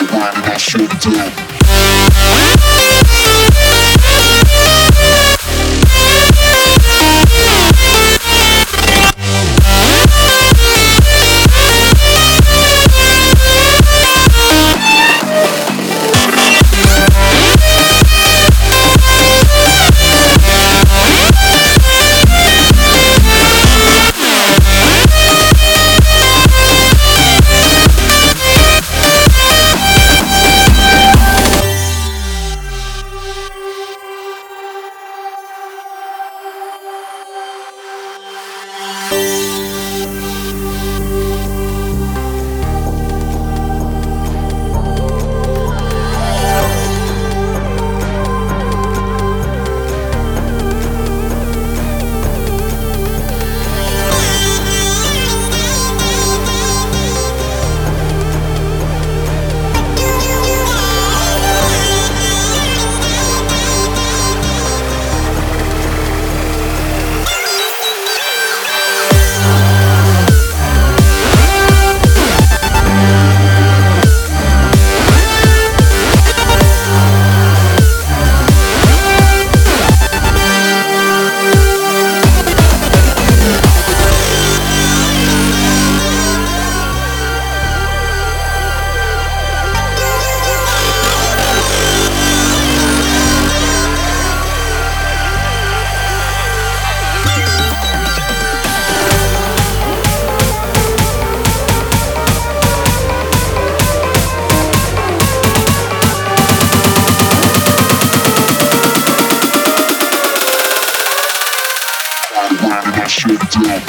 what I should do. and I shut down.